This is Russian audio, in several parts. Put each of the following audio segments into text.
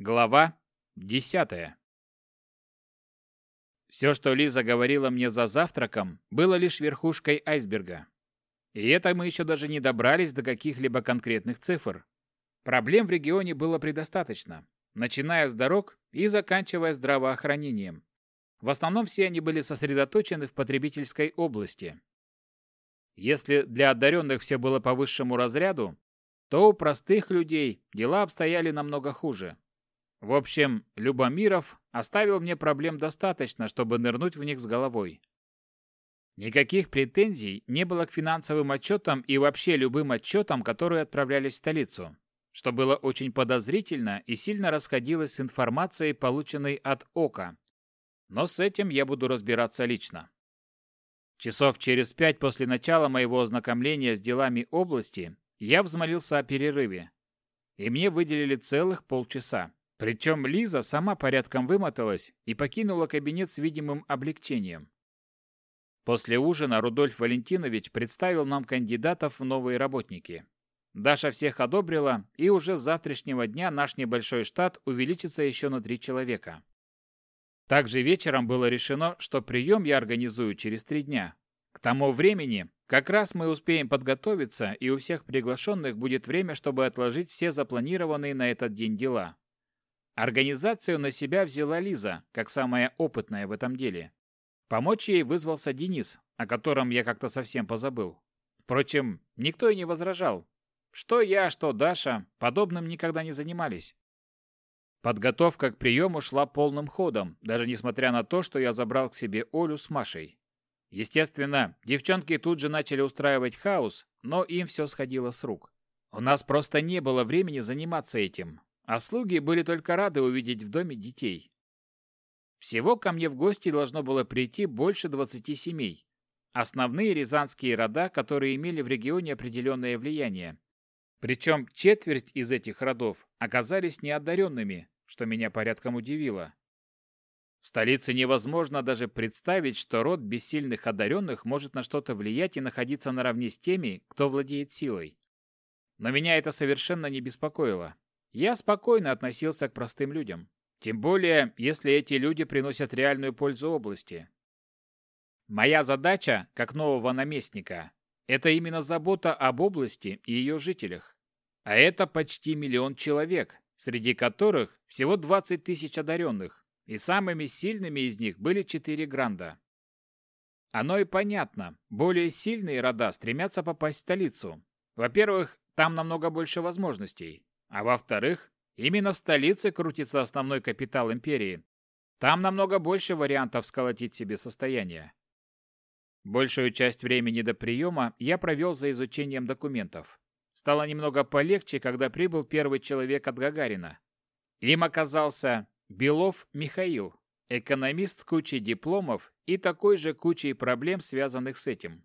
Глава десятая. Все, что Лиза говорила мне за завтраком, было лишь верхушкой айсберга. И это мы еще даже не добрались до каких-либо конкретных цифр. Проблем в регионе было предостаточно, начиная с дорог и заканчивая здравоохранением. В основном все они были сосредоточены в потребительской области. Если для одаренных все было по высшему разряду, то у простых людей дела обстояли намного хуже. В общем, Любомиров оставил мне проблем достаточно, чтобы нырнуть в них с головой. Никаких претензий не было к финансовым отчетам и вообще любым отчетам, которые отправлялись в столицу, что было очень подозрительно и сильно расходилось с информацией, полученной от ОКа. Но с этим я буду разбираться лично. Часов через пять после начала моего ознакомления с делами области я взмолился о перерыве, и мне выделили целых полчаса. Причем Лиза сама порядком вымоталась и покинула кабинет с видимым облегчением. После ужина Рудольф Валентинович представил нам кандидатов в новые работники. Даша всех одобрила, и уже с завтрашнего дня наш небольшой штат увеличится еще на три человека. Также вечером было решено, что прием я организую через три дня. К тому времени как раз мы успеем подготовиться, и у всех приглашенных будет время, чтобы отложить все запланированные на этот день дела. Организацию на себя взяла Лиза, как самая опытная в этом деле. Помочь ей вызвался Денис, о котором я как-то совсем позабыл. Впрочем, никто и не возражал. Что я, что Даша, подобным никогда не занимались. Подготовка к приему шла полным ходом, даже несмотря на то, что я забрал к себе Олю с Машей. Естественно, девчонки тут же начали устраивать хаос, но им все сходило с рук. У нас просто не было времени заниматься этим, а слуги были только рады увидеть в доме детей. Всего ко мне в гости должно было прийти больше 20 семей. Основные рязанские рода, которые имели в регионе определенное влияние. Причем четверть из этих родов оказались неодаренными, что меня порядком удивило. В столице невозможно даже представить, что род бессильных одаренных может на что-то влиять и находиться наравне с теми, кто владеет силой. Но меня это совершенно не беспокоило. Я спокойно относился к простым людям. Тем более, если эти люди приносят реальную пользу области. Моя задача, как нового наместника, это именно забота об области и ее жителях. А это почти миллион человек, среди которых всего 20 тысяч одаренных, и самыми сильными из них были четыре гранда. Оно и понятно, более сильные рода стремятся попасть в столицу. Во-первых, там намного больше возможностей. А во-вторых, именно в столице крутится основной капитал империи. Там намного больше вариантов сколотить себе состояние. Большую часть времени до приема я провел за изучением документов. Стало немного полегче, когда прибыл первый человек от Гагарина. Им оказался Белов Михаил, экономист с кучей дипломов и такой же кучей проблем, связанных с этим.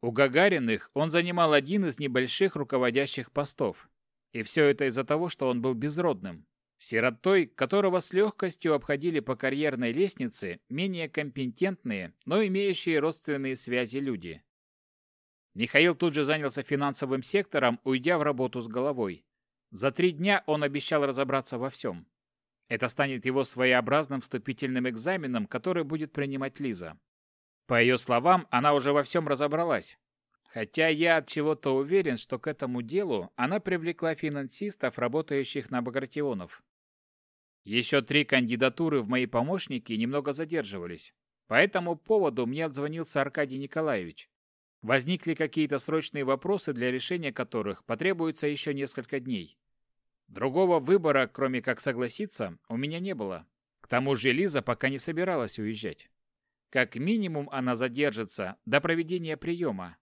У Гагариных он занимал один из небольших руководящих постов, и все это из-за того, что он был безродным. Сиротой, которого с легкостью обходили по карьерной лестнице менее компетентные, но имеющие родственные связи люди. Михаил тут же занялся финансовым сектором, уйдя в работу с головой. За три дня он обещал разобраться во всем. Это станет его своеобразным вступительным экзаменом, который будет принимать Лиза. По ее словам, она уже во всем разобралась, Хотя я от чего-то уверен, что к этому делу она привлекла финансистов, работающих на Багратионов. Еще три кандидатуры в мои помощники немного задерживались. По этому поводу мне отзвонился Аркадий Николаевич. Возникли какие-то срочные вопросы, для решения которых потребуется еще несколько дней. Другого выбора, кроме как согласиться, у меня не было. К тому же Лиза пока не собиралась уезжать. Как минимум она задержится до проведения приема,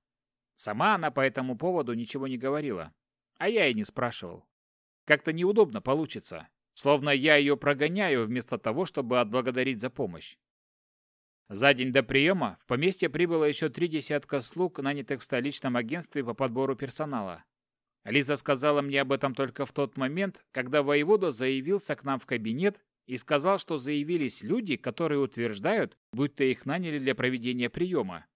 Сама она по этому поводу ничего не говорила, а я и не спрашивал. Как-то неудобно получится, словно я ее прогоняю вместо того, чтобы отблагодарить за помощь. За день до приема в поместье прибыло еще три десятка слуг, нанятых в столичном агентстве по подбору персонала. Лиза сказала мне об этом только в тот момент, когда воевода заявился к нам в кабинет и сказал, что заявились люди, которые утверждают, будто их наняли для проведения приема.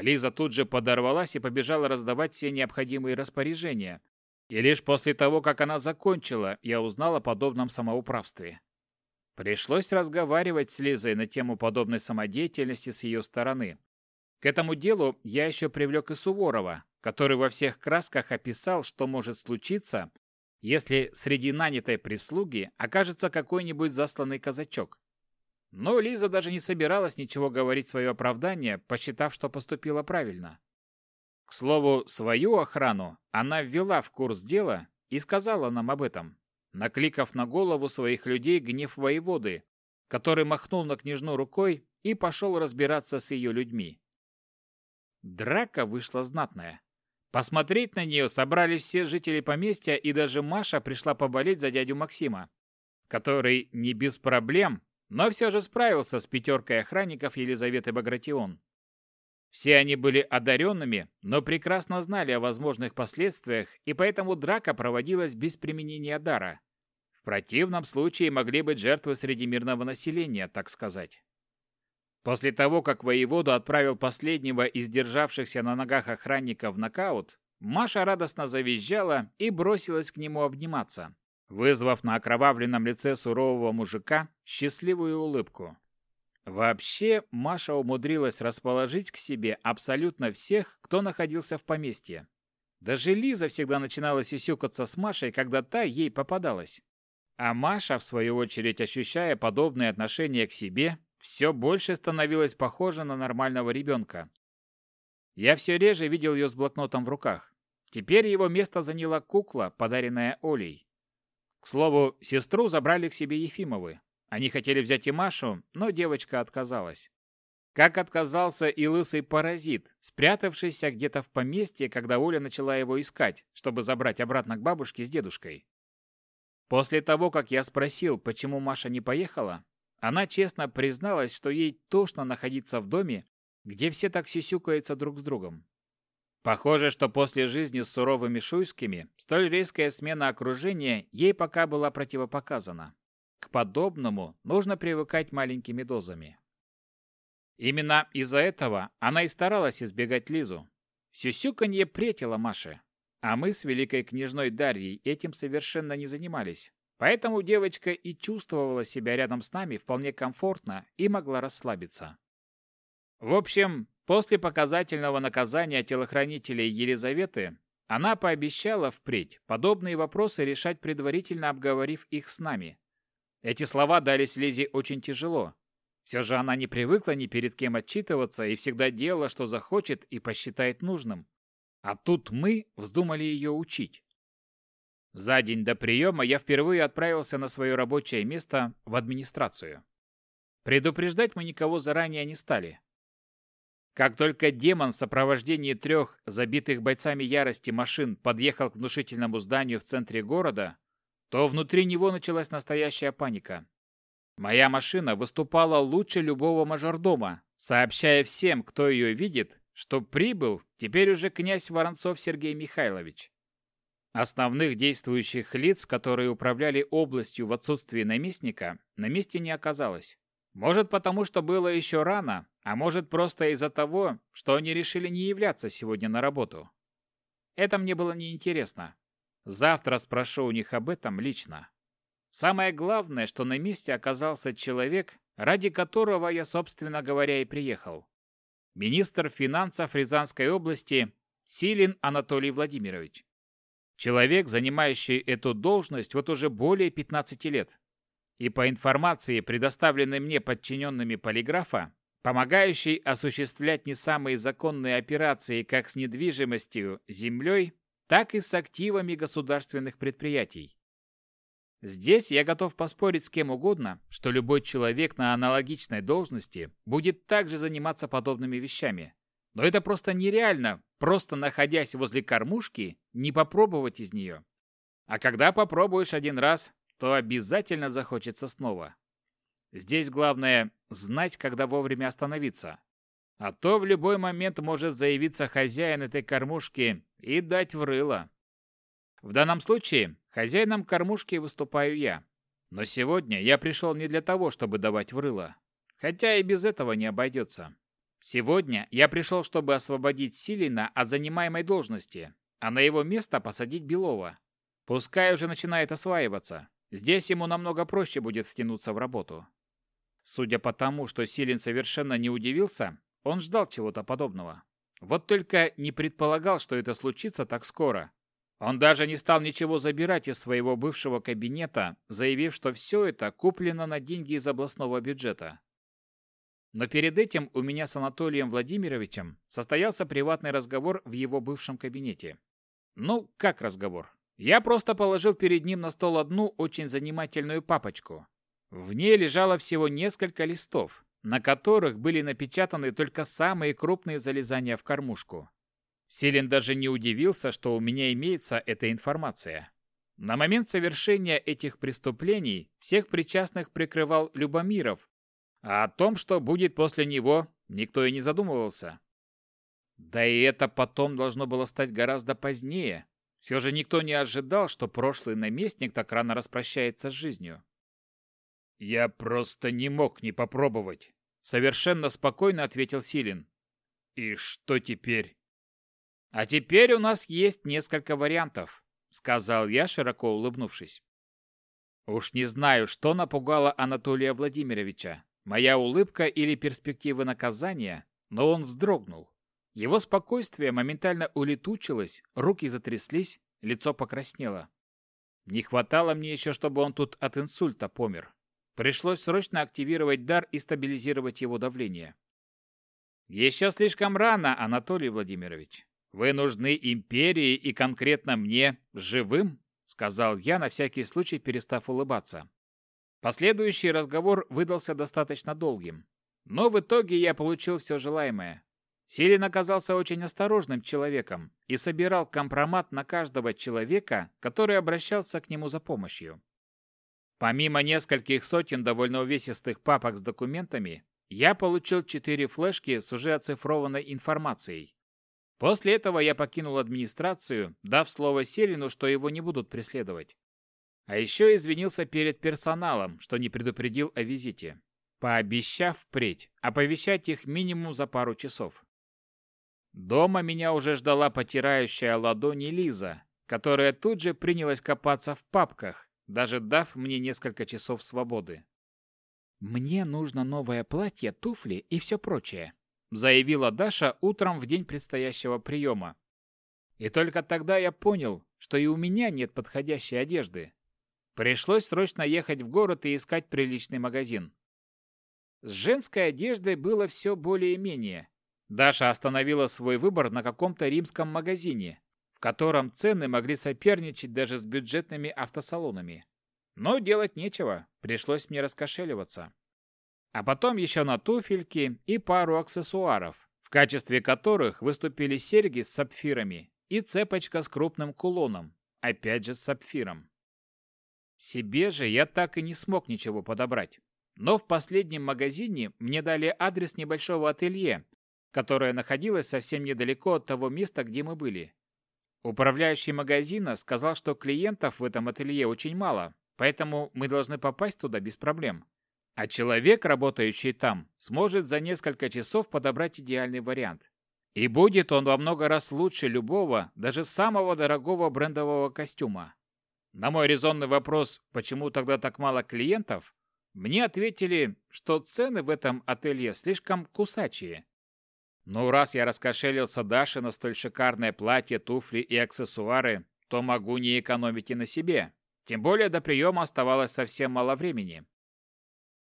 Лиза тут же подорвалась и побежала раздавать все необходимые распоряжения, И лишь после того, как она закончила, я узнал о подобном самоуправстве. Пришлось разговаривать с Лизой на тему подобной самодеятельности с ее стороны. К этому делу я еще привлек и Суворова, который во всех красках описал, что может случиться, если среди нанятой прислуги окажется какой-нибудь засланный казачок. Но Лиза даже не собиралась ничего говорить в свое оправдание, посчитав, что поступила правильно. К слову, свою охрану она ввела в курс дела и сказала нам об этом, накликав на голову своих людей гнев воеводы, который махнул на княжну рукой и пошел разбираться с ее людьми. Драка вышла знатная. Посмотреть на нее собрали все жители поместья, и даже Маша пришла поболеть за дядю Максима, который не без проблем но все же справился с пятеркой охранников Елизаветы Багратион. Все они были одаренными, но прекрасно знали о возможных последствиях, и поэтому драка проводилась без применения дара. В противном случае могли быть жертвы среди мирного населения, так сказать. После того, как воеводу отправил последнего из державшихся на ногах охранников в нокаут, Маша радостно завизжала и бросилась к нему обниматься, вызвав на окровавленном лице сурового мужика счастливую улыбку. Вообще, Маша умудрилась расположить к себе абсолютно всех, кто находился в поместье. Даже Лиза всегда начинала сюсюкаться с Машей, когда та ей попадалась. А Маша, в свою очередь, ощущая подобное отношение к себе, все больше становилась похожа на нормального ребенка. Я все реже видел ее с блокнотом в руках. Теперь его место заняла кукла, подаренная Олей. К слову, сестру забрали к себе Ефимовы. Они хотели взять и Машу, но девочка отказалась. Как отказался и лысый паразит, спрятавшийся где-то в поместье, когда Оля начала его искать, чтобы забрать обратно к бабушке с дедушкой. После того, как я спросил, почему Маша не поехала, она честно призналась, что ей тошно находиться в доме, где все так сисюкаются друг с другом. Похоже, что после жизни с суровыми шуйскими столь резкая смена окружения ей пока была противопоказана. К подобному нужно привыкать маленькими дозами. Именно из-за этого она и старалась избегать Лизу. Сюсюканье претило Маше, а мы с великой княжной Дарьей этим совершенно не занимались. Поэтому девочка и чувствовала себя рядом с нами вполне комфортно и могла расслабиться. В общем, После показательного наказания телохранителей Елизаветы она пообещала впредь подобные вопросы решать предварительно обговорив их с нами. Эти слова дались Лизе очень тяжело. Все же она не привыкла ни перед кем отчитываться и всегда делала, что захочет и посчитает нужным. А тут мы вздумали ее учить. За день до приема я впервые отправился на свое рабочее место в администрацию. Предупреждать мы никого заранее не стали. Как только демон в сопровождении трех забитых бойцами ярости машин подъехал к внушительному зданию в центре города, то внутри него началась настоящая паника. Моя машина выступала лучше любого мажордома, сообщая всем, кто ее видит, что прибыл теперь уже князь Воронцов Сергей Михайлович. Основных действующих лиц, которые управляли областью в отсутствии наместника, на месте не оказалось. Может, потому что было еще рано, а может, просто из-за того, что они решили не являться сегодня на работу. Это мне было неинтересно. Завтра спрошу у них об этом лично. Самое главное, что на месте оказался человек, ради которого я, собственно говоря, и приехал. Министр финансов Рязанской области Силин Анатолий Владимирович. Человек, занимающий эту должность вот уже более 15 лет и по информации, предоставленной мне подчиненными полиграфа, помогающий осуществлять не самые законные операции как с недвижимостью, землей, так и с активами государственных предприятий. Здесь я готов поспорить с кем угодно, что любой человек на аналогичной должности будет также заниматься подобными вещами. Но это просто нереально, просто находясь возле кормушки, не попробовать из нее. А когда попробуешь один раз, то обязательно захочется снова. Здесь главное знать, когда вовремя остановиться. А то в любой момент может заявиться хозяин этой кормушки и дать в рыло. В данном случае хозяином кормушки выступаю я. Но сегодня я пришел не для того, чтобы давать в рыло. Хотя и без этого не обойдется. Сегодня я пришел, чтобы освободить Силина от занимаемой должности, а на его место посадить Белова. Пускай уже начинает осваиваться. Здесь ему намного проще будет втянуться в работу. Судя по тому, что Силин совершенно не удивился, он ждал чего-то подобного. Вот только не предполагал, что это случится так скоро. Он даже не стал ничего забирать из своего бывшего кабинета, заявив, что все это куплено на деньги из областного бюджета. Но перед этим у меня с Анатолием Владимировичем состоялся приватный разговор в его бывшем кабинете. Ну, как разговор? Я просто положил перед ним на стол одну очень занимательную папочку. В ней лежало всего несколько листов, на которых были напечатаны только самые крупные залезания в кормушку. Селин даже не удивился, что у меня имеется эта информация. На момент совершения этих преступлений всех причастных прикрывал Любомиров, а о том, что будет после него, никто и не задумывался. Да и это потом должно было стать гораздо позднее. Все же никто не ожидал, что прошлый наместник так рано распрощается с жизнью. «Я просто не мог не попробовать», — совершенно спокойно ответил Силин. «И что теперь?» «А теперь у нас есть несколько вариантов», — сказал я, широко улыбнувшись. Уж не знаю, что напугало Анатолия Владимировича, моя улыбка или перспективы наказания, но он вздрогнул. Его спокойствие моментально улетучилось, руки затряслись, лицо покраснело. Не хватало мне еще, чтобы он тут от инсульта помер. Пришлось срочно активировать дар и стабилизировать его давление. «Еще слишком рано, Анатолий Владимирович. Вы нужны империи и конкретно мне живым, сказал я, на всякий случай перестав улыбаться. Последующий разговор выдался достаточно долгим, но в итоге я получил все желаемое. Сирин оказался очень осторожным человеком и собирал компромат на каждого человека, который обращался к нему за помощью. Помимо нескольких сотен довольно увесистых папок с документами, я получил четыре флешки с уже оцифрованной информацией. После этого я покинул администрацию, дав слово Селину, что его не будут преследовать. А еще извинился перед персоналом, что не предупредил о визите, пообещав впредь оповещать их минимум за пару часов. Дома меня уже ждала потирающая ладони Лиза, которая тут же принялась копаться в папках, даже дав мне несколько часов свободы. «Мне нужно новое платье, туфли и все прочее», заявила Даша утром в день предстоящего приема. И только тогда я понял, что и у меня нет подходящей одежды. Пришлось срочно ехать в город и искать приличный магазин. С женской одеждой было все более-менее. Даша остановила свой выбор на каком-то римском магазине, в котором цены могли соперничать даже с бюджетными автосалонами. Но делать нечего, пришлось мне раскошеливаться а потом еще на туфельки и пару аксессуаров, в качестве которых выступили серьги с сапфирами и цепочка с крупным кулоном, опять же с сапфиром. Себе же я так и не смог ничего подобрать. Но в последнем магазине мне дали адрес небольшого ателье, которое находилось совсем недалеко от того места, где мы были. Управляющий магазина сказал, что клиентов в этом ателье очень мало, поэтому мы должны попасть туда без проблем. А человек, работающий там, сможет за несколько часов подобрать идеальный вариант. И будет он во много раз лучше любого, даже самого дорогого брендового костюма. На мой резонный вопрос, почему тогда так мало клиентов, мне ответили, что цены в этом отеле слишком кусачие. Ну, раз я раскошелился Даше на столь шикарное платье, туфли и аксессуары, то могу не экономить и на себе. Тем более до приема оставалось совсем мало времени.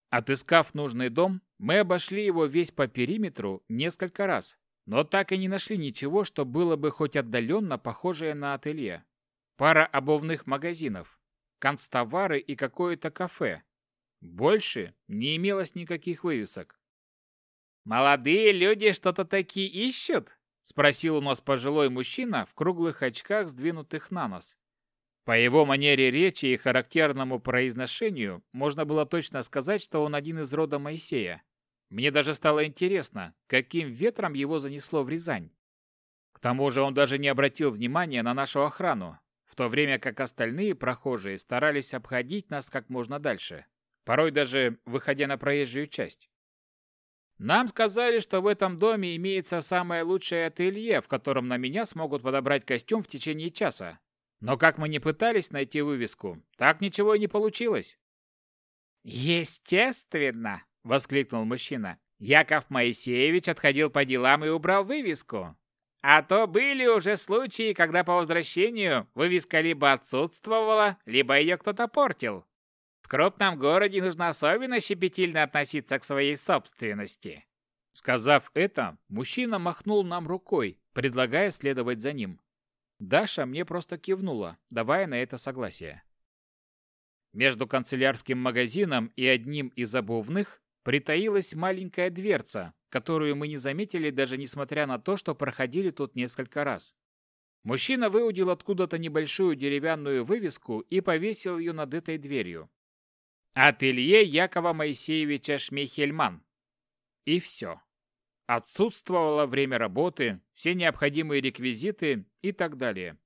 Отыскав нужный дом, мы обошли его весь по периметру несколько раз, но так и не нашли ничего, что было бы хоть отдаленно похожее на ателье. Пара обувных магазинов, канцтовары и какое-то кафе. Больше не имелось никаких вывесок. «Молодые люди что-то такие ищут?» — спросил у нас пожилой мужчина в круглых очках, сдвинутых на нос. По его манере речи и характерному произношению можно было точно сказать, что он один из рода Моисея. Мне даже стало интересно, каким ветром его занесло в Рязань. К тому же он даже не обратил внимания на нашу охрану, в то время как остальные прохожие старались обходить нас как можно дальше, порой даже выходя на проезжую часть. Нам сказали, что в этом доме имеется самое лучшее ателье, в котором на меня смогут подобрать костюм в течение часа. Но как мы не пытались найти вывеску, так ничего и не получилось. Естественно, воскликнул мужчина. Яков Моисеевич отходил по делам и убрал вывеску. А то были уже случаи, когда по возвращению вывеска либо отсутствовала, либо ее кто-то портил. В крупном городе нужно особенно щепетильно относиться к своей собственности. Сказав это, мужчина махнул нам рукой, предлагая следовать за ним. Даша мне просто кивнула, давая на это согласие. Между канцелярским магазином и одним из обувных притаилась маленькая дверца, которую мы не заметили даже несмотря на то, что проходили тут несколько раз. Мужчина выудил откуда-то небольшую деревянную вывеску и повесил ее над этой дверью. Ателье Якова Моисеевича Шмейхельман. И все. Отсутствовало время работы, все необходимые реквизиты и так далее.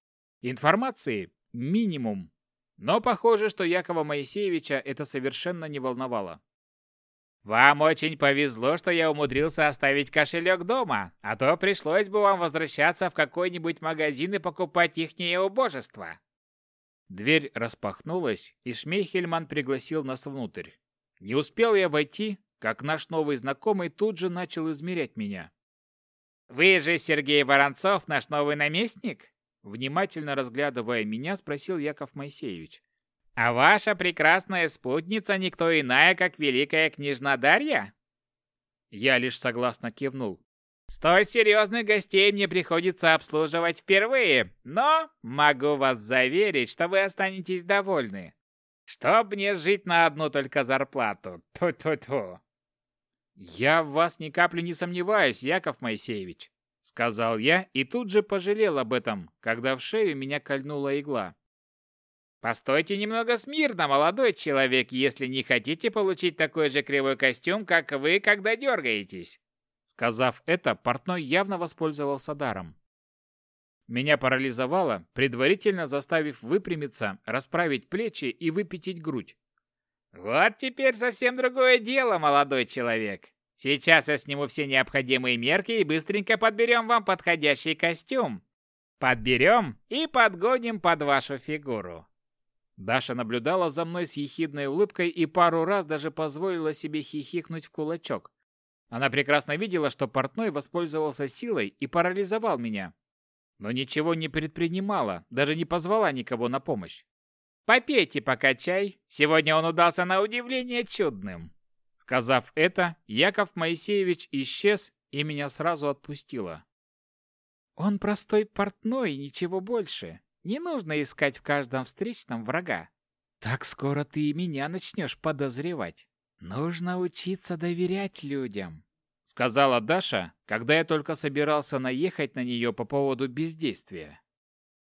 Информации минимум. Но похоже, что Якова Моисеевича это совершенно не волновало. «Вам очень повезло, что я умудрился оставить кошелек дома, а то пришлось бы вам возвращаться в какой-нибудь магазин и покупать ихнее убожество. Дверь распахнулась, и Шмейхельман пригласил нас внутрь. Не успел я войти, как наш новый знакомый тут же начал измерять меня. «Вы же Сергей Воронцов, наш новый наместник?» Внимательно разглядывая меня, спросил Яков Моисеевич. «А ваша прекрасная спутница никто иная, как великая княжна Дарья?» Я лишь согласно кивнул. Столь серьезных гостей мне приходится обслуживать впервые, но могу вас заверить, что вы останетесь довольны. Чтоб мне жить на одну только зарплату. Ту-ту-ту. Я в вас ни капли не сомневаюсь, Яков Моисеевич, сказал я и тут же пожалел об этом, когда в шею меня кольнула игла. Постойте немного смирно, молодой человек, если не хотите получить такой же кривой костюм, как вы, когда дергаетесь. Сказав это, портной явно воспользовался даром. Меня парализовало, предварительно заставив выпрямиться, расправить плечи и выпятить грудь. «Вот теперь совсем другое дело, молодой человек. Сейчас я сниму все необходимые мерки и быстренько подберем вам подходящий костюм. Подберем и подгоним под вашу фигуру». Даша наблюдала за мной с ехидной улыбкой и пару раз даже позволила себе хихикнуть в кулачок. Она прекрасно видела, что портной воспользовался силой и парализовал меня. Но ничего не предпринимала, даже не позвала никого на помощь. «Попейте пока чай, сегодня он удался на удивление чудным». Сказав это, Яков Моисеевич исчез и меня сразу отпустило. «Он простой портной, ничего больше. Не нужно искать в каждом встречном врага. Так скоро ты и меня начнешь подозревать». Нужно учиться доверять людям, сказала Даша, когда я только собирался наехать на нее по поводу бездействия.